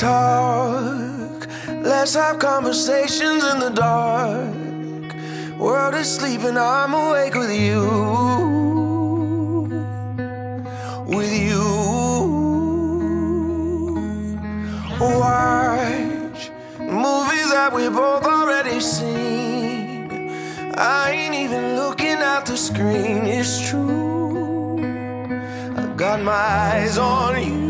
talk. Let's have conversations in the dark. World is sleeping, I'm awake with you. With you. Watch movies that we've both already seen. I ain't even looking at the screen, it's true. I got my eyes on you.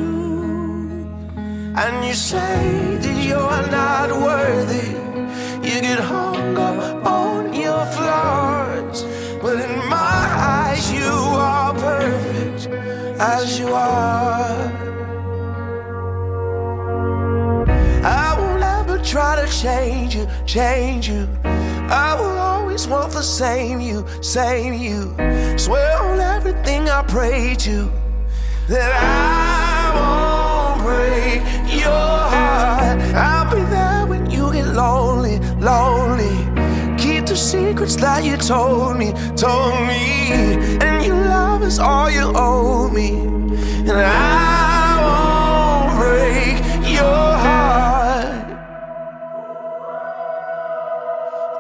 And you say that you're not worthy. You get hung up on your flaws. But in my eyes, you are perfect as you are. I will never try to change you, change you. I will always want the same you, same you. Swear on everything I pray to that I won't that you told me, told me. And your love is all you owe me. And I won't break your heart.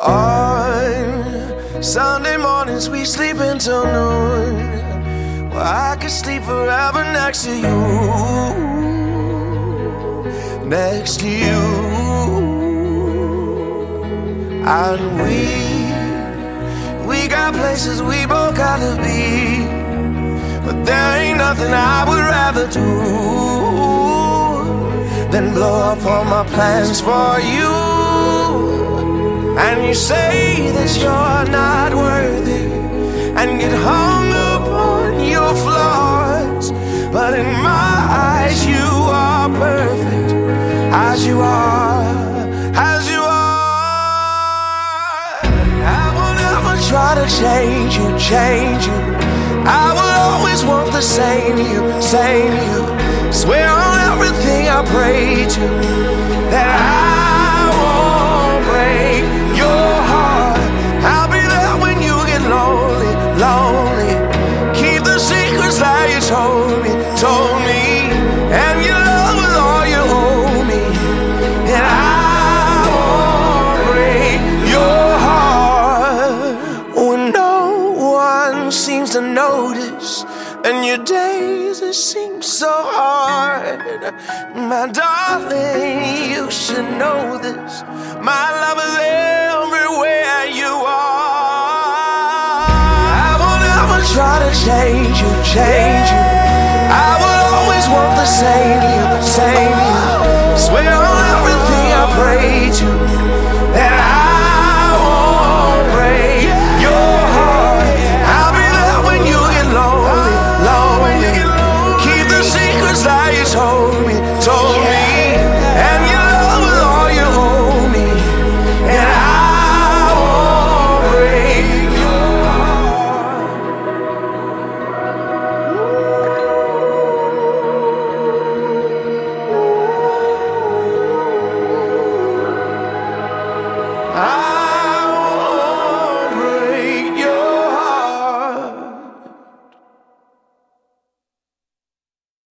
On Sunday mornings, we sleep until noon. Well, I could sleep forever next to you. Next to you. And we, we got places we both gotta be. But there ain't nothing I would rather do than blow up all my plans for you. And you say that you're not worthy and get hung up on your flaws. But in my eyes, you are perfect as you are, change you, change you. I will always want the same you, same you. Swear on everything I pray to that I And your days it seems so hard. My darling, you should know this. My love is everywhere you are. I will never try to change you, change you. I will always want